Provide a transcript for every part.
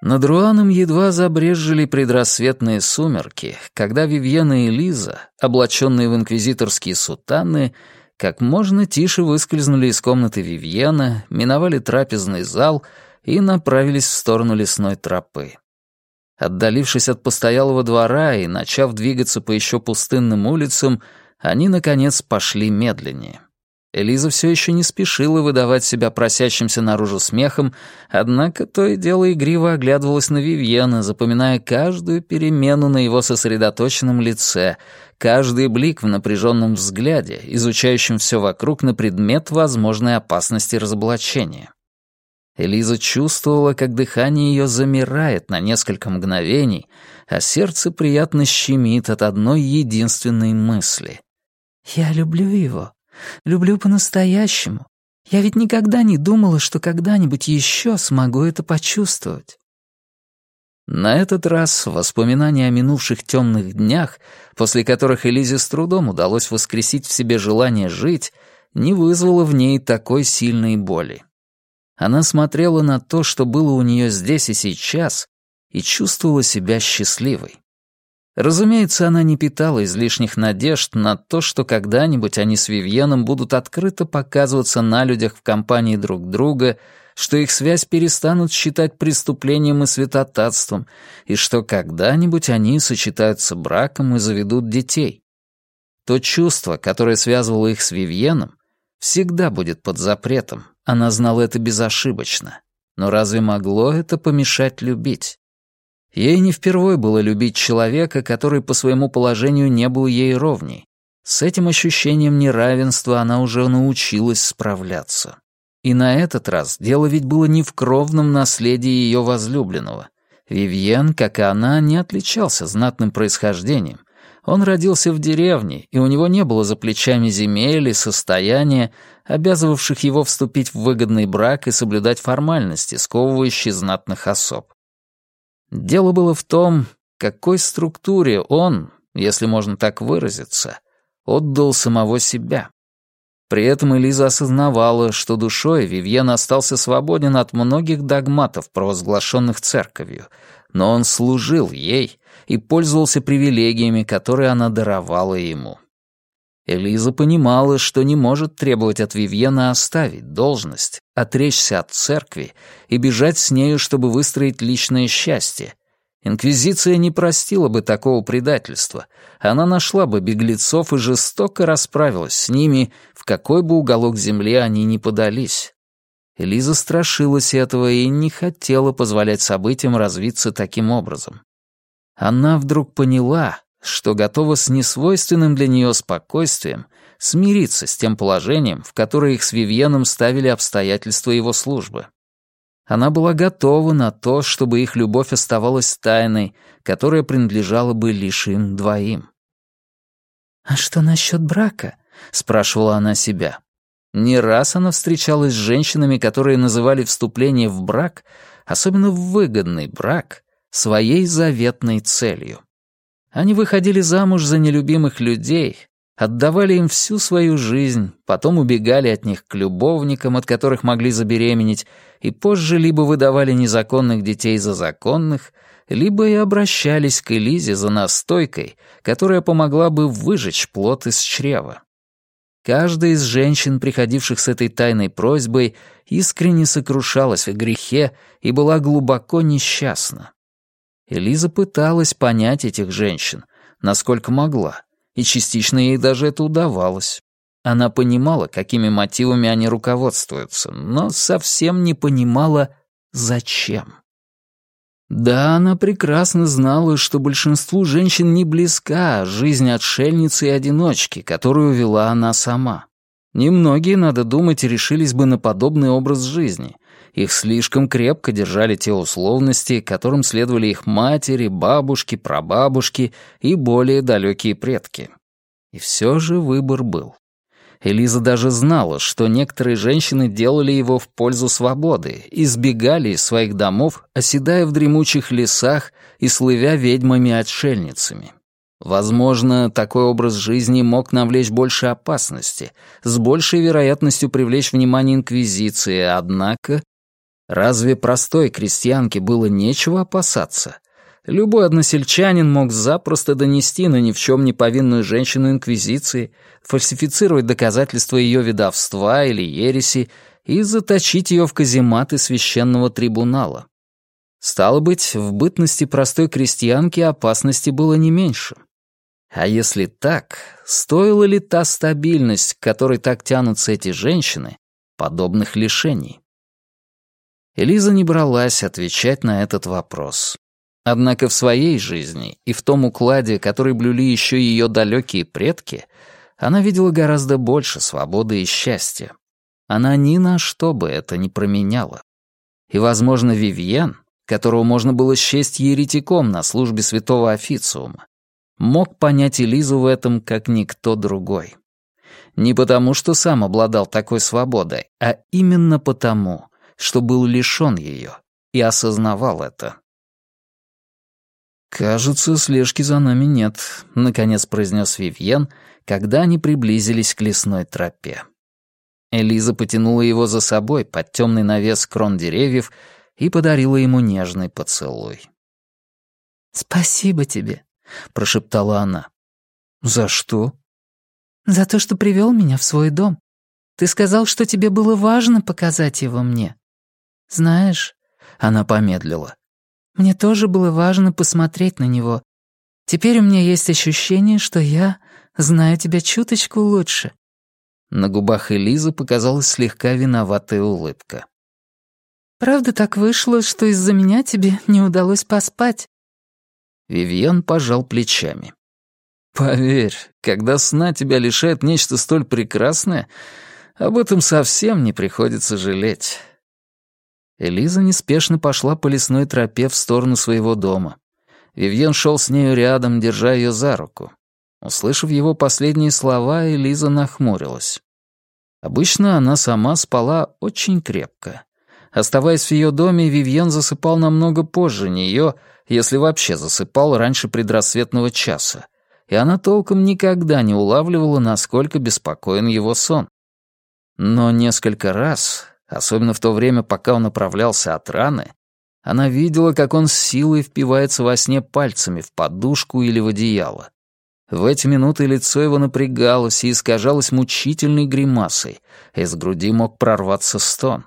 Над Руаном едва забрезжили предрассветные сумерки, когда Вивьена и Лиза, облаченные в инквизиторские сутаны, как можно тише выскользнули из комнаты Вивьена, миновали трапезный зал и направились в сторону лесной тропы. Отдалившись от постоялого двора и начав двигаться по еще пустынным улицам, они, наконец, пошли медленнее. Элиза все еще не спешила выдавать себя просящимся наружу смехом, однако то и дело игриво оглядывалась на Вивьена, запоминая каждую перемену на его сосредоточенном лице, каждый блик в напряженном взгляде, изучающем все вокруг на предмет возможной опасности разоблачения. Элиза чувствовала, как дыхание ее замирает на несколько мгновений, а сердце приятно щемит от одной единственной мысли. «Я люблю его», Люблю по-настоящему. Я ведь никогда не думала, что когда-нибудь еще смогу это почувствовать. На этот раз воспоминания о минувших темных днях, после которых Элизе с трудом удалось воскресить в себе желание жить, не вызвало в ней такой сильной боли. Она смотрела на то, что было у нее здесь и сейчас, и чувствовала себя счастливой. Разумеется, она не питала излишних надежд на то, что когда-нибудь они с Вивьеном будут открыто показываться на людях в компании друг друга, что их связь перестанут считать преступлением и святотатством, и что когда-нибудь они сочетаются браком и заведут детей. То чувство, которое связывало их с Вивьеном, всегда будет под запретом, она знала это безошибочно. Но разве могло это помешать любить? Ей не впервой было любить человека, который по своему положению не был ей ровней. С этим ощущением неравенства она уже научилась справляться. И на этот раз дело ведь было не в кровном наследии ее возлюбленного. Вивьен, как и она, не отличался знатным происхождением. Он родился в деревне, и у него не было за плечами земель и состояния, обязывавших его вступить в выгодный брак и соблюдать формальности, сковывающие знатных особ. Дело было в том, какой структуре он, если можно так выразиться, отдал самого себя. При этом Элиза осознавала, что душой Вивьен остался свободен от многих догматов, провозглашенных церковью, но он служил ей и пользовался привилегиями, которые она даровала ему. Элиза понимала, что не может требовать от Вивьена оставить должность, отречься от церкви и бежать с нею, чтобы выстроить личное счастье. Инквизиция не простила бы такого предательства. Она нашла бы беглецов и жестоко расправилась с ними, в какой бы уголок земли они ни подались. Элиза страшилась этого и не хотела позволять событиям развиться таким образом. Она вдруг поняла, что готова с несвойственным для нее спокойствием смириться с тем положением, в которое их с Вивьеном ставили обстоятельства его службы. Она была готова на то, чтобы их любовь оставалась тайной, которая принадлежала бы лишь им двоим. «А что насчет брака?» — спрашивала она себя. Не раз она встречалась с женщинами, которые называли вступление в брак, особенно в выгодный брак, своей заветной целью. Они выходили замуж за нелюбимых людей, отдавали им всю свою жизнь, потом убегали от них к любовникам, от которых могли забеременеть, и позже либо выдавали незаконных детей за законных, либо и обращались к Элизе за настойкой, которая помогла бы выжечь плод из чрева. Каждая из женщин, приходивших с этой тайной просьбой, искренне сокрушалась о грехе и была глубоко несчастна. Элиза пыталась понять этих женщин, насколько могла, и частично ей даже это удавалось. Она понимала, какими мотивами они руководствуются, но совсем не понимала, зачем. Да, она прекрасно знала, что большинству женщин не близка жизнь отшельницы и одиночки, которую вела она сама. Немногие, надо думать, решились бы на подобный образ жизни — их слишком крепко держали те условности, которым следовали их матери, бабушки, прабабушки и более далекие предки. И все же выбор был. Элиза даже знала, что некоторые женщины делали его в пользу свободы, избегали из своих домов, оседая в дремучих лесах и слывя ведьмами-отшельницами. Возможно, такой образ жизни мог навлечь больше опасности, с большей вероятностью привлечь внимание Инквизиции, однако Разве простой крестьянке было нечего опасаться? Любой односельчанин мог запросто донести на ни в чем не повинную женщину инквизиции, фальсифицировать доказательства ее ведовства или ереси и заточить ее в казематы священного трибунала. Стало быть, в бытности простой крестьянки опасности было не меньше. А если так, стоила ли та стабильность, к которой так тянутся эти женщины, подобных лишений? Элиза не бралась отвечать на этот вопрос. Однако в своей жизни и в том укладе, который блюли еще ее далекие предки, она видела гораздо больше свободы и счастья. Она ни на что бы это не променяла. И, возможно, Вивьен, которого можно было счесть еретиком на службе святого официума, мог понять Элизу в этом, как никто другой. Не потому, что сам обладал такой свободой, а именно потому, что был лишён её и осознавал это. «Кажется, слежки за нами нет», — наконец произнес Вивьен, когда они приблизились к лесной тропе. Элиза потянула его за собой под темный навес крон деревьев и подарила ему нежный поцелуй. «Спасибо тебе», — прошептала она. «За что?» «За то, что привел меня в свой дом. Ты сказал, что тебе было важно показать его мне. Знаешь...» — она помедлила. «Мне тоже было важно посмотреть на него. Теперь у меня есть ощущение, что я знаю тебя чуточку лучше». На губах Элизы показалась слегка виноватая улыбка. «Правда так вышло, что из-за меня тебе не удалось поспать?» Вивьен пожал плечами. «Поверь, когда сна тебя лишает нечто столь прекрасное, об этом совсем не приходится жалеть». Элиза неспешно пошла по лесной тропе в сторону своего дома. Вивьен шел с нею рядом, держа ее за руку. Услышав его последние слова, Элиза нахмурилась. Обычно она сама спала очень крепко. Оставаясь в ее доме, Вивьен засыпал намного позже нее, если вообще засыпал раньше предрассветного часа, и она толком никогда не улавливала, насколько беспокоен его сон. Но несколько раз, особенно в то время, пока он оправлялся от раны, она видела, как он с силой впивается во сне пальцами в подушку или в одеяло. В эти минуты лицо его напрягалось и искажалось мучительной гримасой, из груди мог прорваться стон.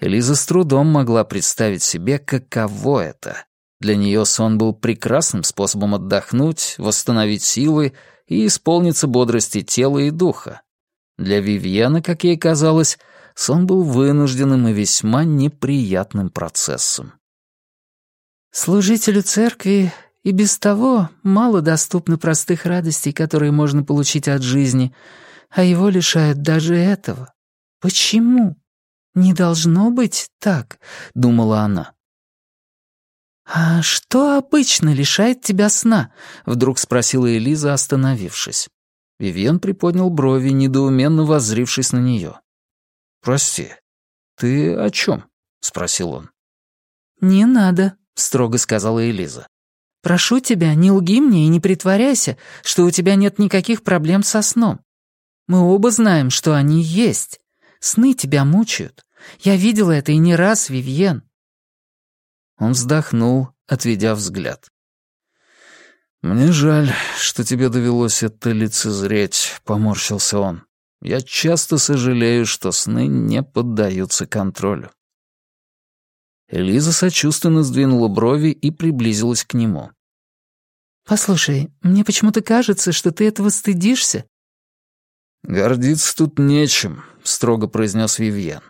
Элиза с трудом могла представить себе, каково это. Для нее сон был прекрасным способом отдохнуть, восстановить силы и исполниться бодрости тела и духа. Для Вивьена, как ей казалось, сон был вынужденным и весьма неприятным процессом. «Служителю церкви и без того мало доступно простых радостей, которые можно получить от жизни, а его лишают даже этого. Почему?» «Не должно быть так», — думала она. «А что обычно лишает тебя сна?» — вдруг спросила Элиза, остановившись. Вивьен приподнял брови, недоуменно воззрившись на нее. «Прости, ты о чем?» — спросил он. «Не надо», — строго сказала Элиза. «Прошу тебя, не лги мне и не притворяйся, что у тебя нет никаких проблем со сном. Мы оба знаем, что они есть. Сны тебя мучают. Я видела это и не раз, Вивьен». Он вздохнул, отведя взгляд. «Мне жаль, что тебе довелось это лицезреть», — поморщился он. «Я часто сожалею, что сны не поддаются контролю». Элиза сочувственно сдвинула брови и приблизилась к нему. «Послушай, мне почему-то кажется, что ты этого стыдишься». «Гордиться тут нечем», — строго произнес Вивьен.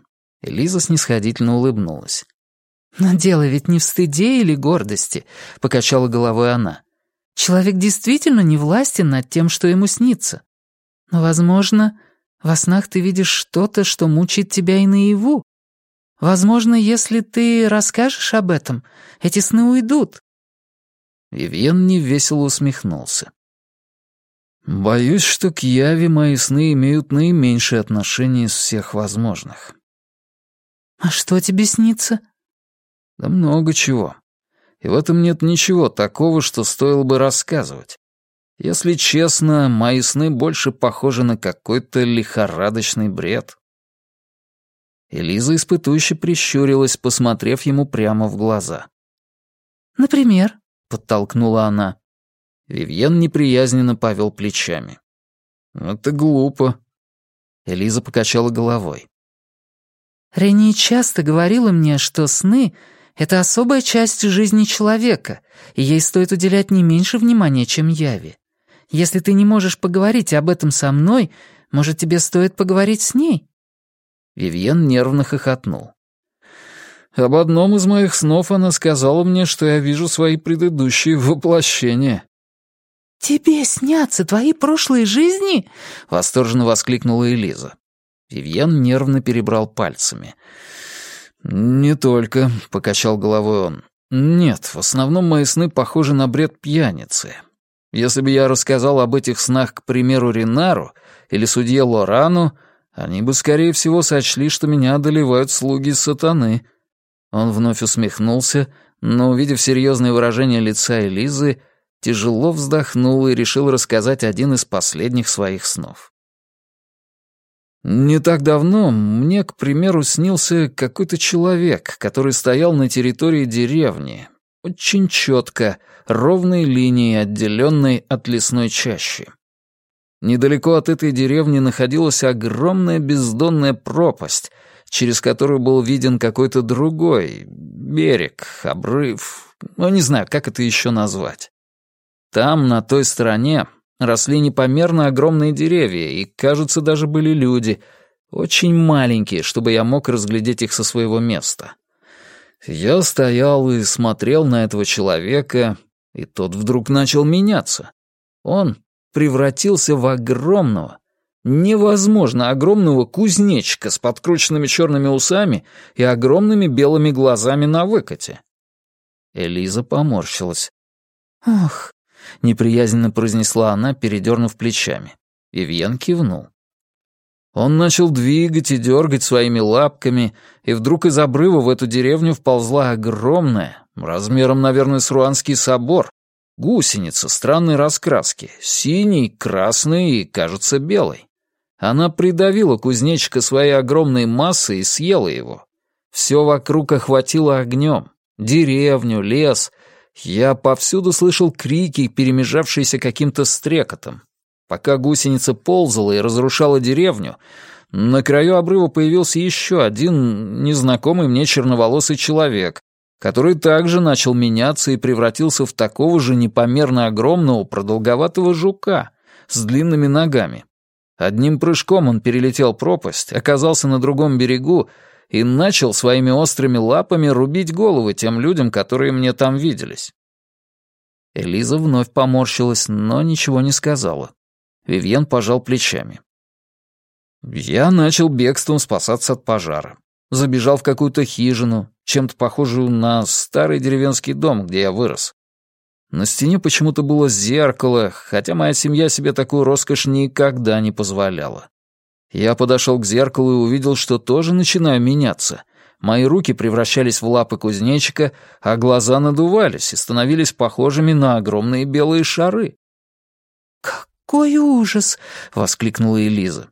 Элиза снисходительно улыбнулась. «Но дело ведь не в стыде или гордости», — покачала головой она. «Человек действительно не властен над тем, что ему снится. Но, возможно, во снах ты видишь что-то, что мучает тебя и наяву. Возможно, если ты расскажешь об этом, эти сны уйдут». Вивьен невесело усмехнулся. «Боюсь, что к Яве мои сны имеют наименьшее отношение из всех возможных». «А что тебе снится?» «Да много чего. И в этом нет ничего такого, что стоило бы рассказывать. Если честно, мои сны больше похожи на какой-то лихорадочный бред». Элиза испытующе прищурилась, посмотрев ему прямо в глаза. «Например?» — подтолкнула она. Вивьен неприязненно повел плечами. «Это глупо». Элиза покачала головой. Рени часто говорила мне, что сны — это особая часть жизни человека, и ей стоит уделять не меньше внимания, чем яви. Если ты не можешь поговорить об этом со мной, может, тебе стоит поговорить с ней?» Вивьен нервно хохотнул. «Об одном из моих снов она сказала мне, что я вижу свои предыдущие воплощения». «Тебе снятся твои прошлые жизни?» — восторженно воскликнула Элиза. Вивьен нервно перебрал пальцами. «Не только», — покачал головой он. «Нет, в основном мои сны похожи на бред пьяницы. Если бы я рассказал об этих снах, к примеру, Ринару или судье Лорану, они бы, скорее всего, сочли, что меня одолевают слуги сатаны». Он вновь усмехнулся, но, увидев серьезное выражение лица Элизы, тяжело вздохнул и решил рассказать один из последних своих снов. Не так давно мне, к примеру, снился какой-то человек, который стоял на территории деревни, очень четко, ровной линией, отделенной от лесной чащи. Недалеко от этой деревни находилась огромная бездонная пропасть, через которую был виден какой-то другой берег, обрыв, ну, не знаю, как это еще назвать. Там, на той стороне, росли непомерно огромные деревья, и, кажется, даже были люди, очень маленькие, чтобы я мог разглядеть их со своего места. Я стоял и смотрел на этого человека, и тот вдруг начал меняться. Он превратился в огромного, невозможно огромного кузнечика с подкрученными черными усами и огромными белыми глазами на выкате. Элиза поморщилась. «Ох, — неприязненно произнесла она, передернув плечами. Вивьен кивнул. Он начал двигать и дергать своими лапками, и вдруг из обрыва в эту деревню вползла огромная, размером, наверное, с Руанский собор, гусеница странной раскраски, синий, красный и, кажется, белый. Она придавила кузнечика своей огромной массой и съела его. Все вокруг охватило огнем. Деревню, лес, я повсюду слышал крики, перемежавшиеся каким-то стрекотом. Пока гусеница ползала и разрушала деревню, на краю обрыва появился еще один незнакомый мне черноволосый человек, который также начал меняться и превратился в такого же непомерно огромного продолговатого жука с длинными ногами. Одним прыжком он перелетел пропасть, оказался на другом берегу и начал своими острыми лапами рубить головы тем людям, которые мне там виделись. Элиза вновь поморщилась, но ничего не сказала. Вивьен пожал плечами. Я начал бегством спасаться от пожара. Забежал в какую-то хижину, чем-то похожую на старый деревенский дом, где я вырос. На стене почему-то было зеркало, хотя моя семья себе такую роскошь никогда не позволяла. Я подошел к зеркалу и увидел, что тоже начинаю меняться. Мои руки превращались в лапы кузнечика, а глаза надувались и становились похожими на огромные белые шары. «Какой ужас!» — воскликнула Элиза.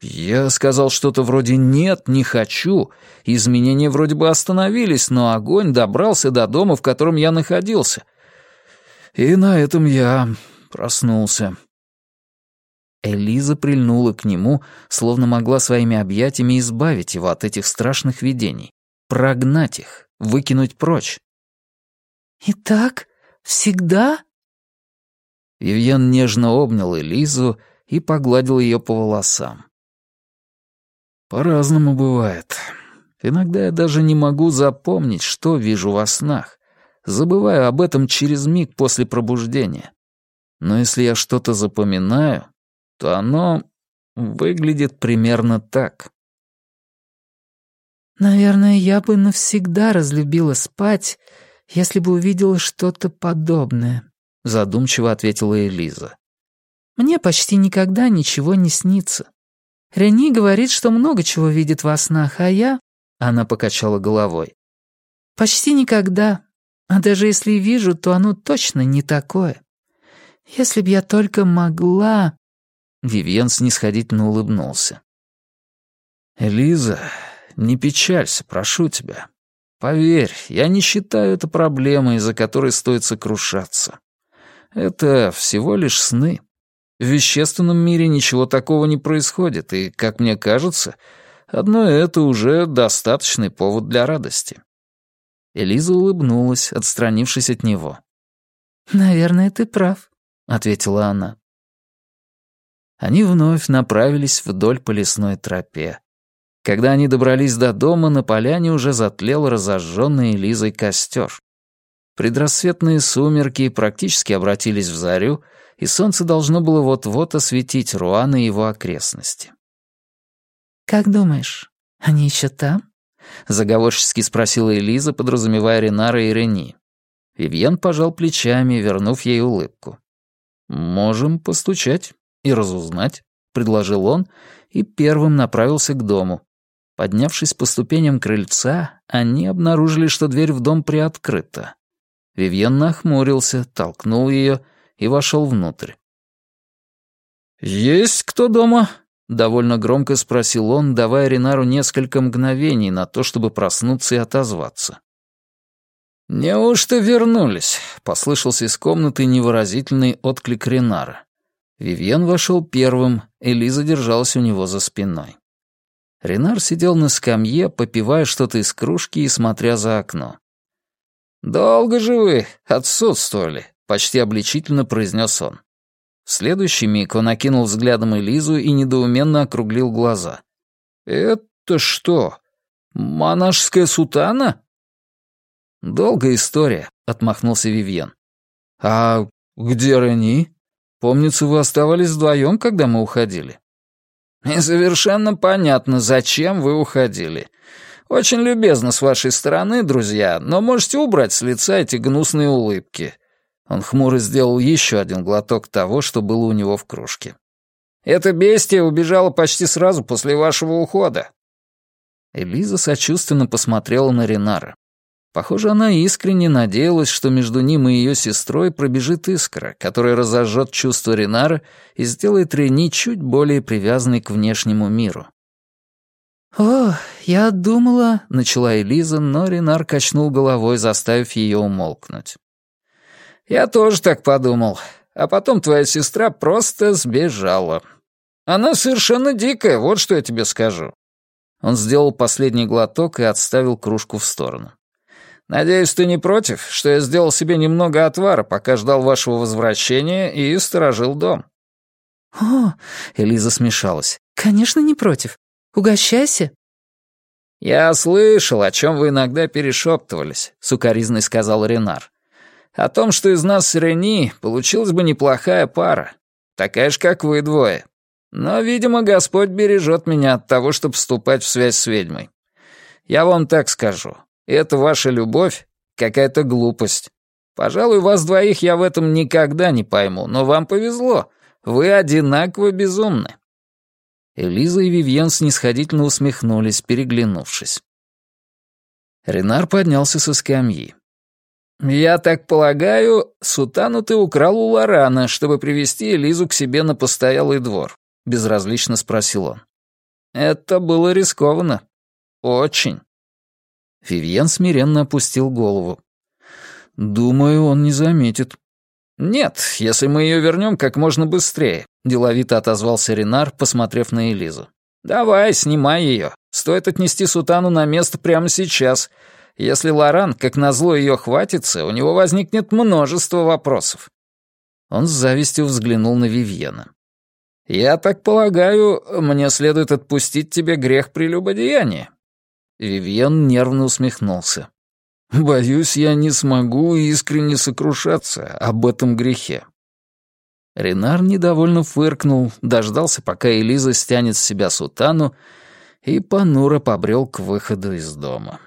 Я сказал что-то вроде «нет, не хочу». Изменения вроде бы остановились, но огонь добрался до дома, в котором я находился. И на этом я проснулся. Элиза прильнула к нему, словно могла своими объятиями избавить его от этих страшных видений, прогнать их, выкинуть прочь. «И так? Всегда?» Вивьен нежно обнял Элизу и погладил ее по волосам. «По-разному бывает. Иногда я даже не могу запомнить, что вижу во снах. Забываю об этом через миг после пробуждения. Но если я что-то запоминаю, то оно выглядит примерно так. «Наверное, я бы навсегда разлюбила спать, если бы увидела что-то подобное», — задумчиво ответила Элиза. «Мне почти никогда ничего не снится. Рени говорит, что много чего видит во снах, а я...» — она покачала головой. «Почти никогда. А даже если вижу, то оно точно не такое. Если б я только могла...» Вивьен снисходительно улыбнулся. «Элиза, не печалься, прошу тебя. Поверь, я не считаю это проблемой, из-за которой стоит сокрушаться. Это всего лишь сны. В вещественном мире ничего такого не происходит, и, как мне кажется, одно это уже достаточный повод для радости. Элиза улыбнулась, отстранившись от него. «Наверное, ты прав», — ответила она. Они вновь направились вдоль по лесной тропе. Когда они добрались до дома, на поляне уже затлел разожженный Элизой костер. Предрассветные сумерки практически обратились в зарю, и солнце должно было вот-вот осветить Руан и его окрестности. «Как думаешь, они еще там?» — заговорчески спросила Элиза, подразумевая Ренара и Рени. Вивьен пожал плечами, вернув ей улыбку. «Можем постучать и разузнать», — предложил он, и первым направился к дому. Поднявшись по ступеням крыльца, они обнаружили, что дверь в дом приоткрыта. Вивьен нахмурился, толкнул ее и вошел внутрь. «Есть кто дома?» — довольно громко спросил он, давая Ренару несколько мгновений на то, чтобы проснуться и отозваться. «Неужто вернулись?» — послышался из комнаты невыразительный отклик Ренара. Вивьен вошел первым, Элиза держалась у него за спиной. Ренар сидел на скамье, попивая что-то из кружки и смотря за окно. «Долго же вы отсутствовали», — почти обличительно произнес он. В следующий миг он окинул взглядом Элизу и недоуменно округлил глаза. «Это что, монашеская сутана?» «Долгая история», — отмахнулся Вивьен. «А где Рени? Помнится, вы оставались вдвоем, когда мы уходили». И совершенно понятно, зачем вы уходили. Очень любезно с вашей стороны, друзья, но можете убрать с лица эти гнусные улыбки». Он хмуро сделал еще один глоток того, что было у него в кружке. «Это бестия убежала почти сразу после вашего ухода». Элиза сочувственно посмотрела на Ренара. Похоже, она искренне надеялась, что между ним и ее сестрой пробежит искра, которая разожжет чувство Ренара и сделает Рени чуть более привязанной к внешнему миру. «О, я думала...» — начала Элиза, но Ренар качнул головой, заставив ее умолкнуть. «Я тоже так подумал. А потом твоя сестра просто сбежала. Она совершенно дикая, вот что я тебе скажу». Он сделал последний глоток и отставил кружку в сторону. Надеюсь, ты не против, что я сделал себе немного отвара, пока ждал вашего возвращения и сторожил дом?» «О!» — Элиза смешалась. «Конечно, не против. Угощайся». «Я слышал, о чем вы иногда перешептывались», — сукоризной сказал Ренар. «О том, что из нас с Рени получилась бы неплохая пара. Такая же, как вы двое. Но, видимо, Господь бережет меня от того, чтобы вступать в связь с ведьмой. Я вам так скажу. Это ваша любовь — какая-то глупость. Пожалуй, вас двоих я в этом никогда не пойму, но вам повезло. Вы одинаково безумны». Элиза и Вивьен снисходительно усмехнулись, переглянувшись. Ренар поднялся со скамьи. «Я так полагаю, сутану ты украл у Лорана, чтобы привести Элизу к себе на постоялый двор», — безразлично спросил он. «Это было рискованно. Очень». Вивьен смиренно опустил голову. «Думаю, он не заметит». «Нет, если мы ее вернем как можно быстрее», — деловито отозвался Ренар, посмотрев на Элизу. «Давай, снимай ее. Стоит отнести сутану на место прямо сейчас. Если Лоран, как назло, ее хватится, у него возникнет множество вопросов». Он с завистью взглянул на Вивьена. «Я так полагаю, мне следует отпустить тебе грех прелюбодеяния. Вивьен нервно усмехнулся. «Боюсь, я не смогу искренне сокрушаться об этом грехе». Ренар недовольно фыркнул, дождался, пока Элиза стянет с себя сутану, и понуро побрел к выходу из дома.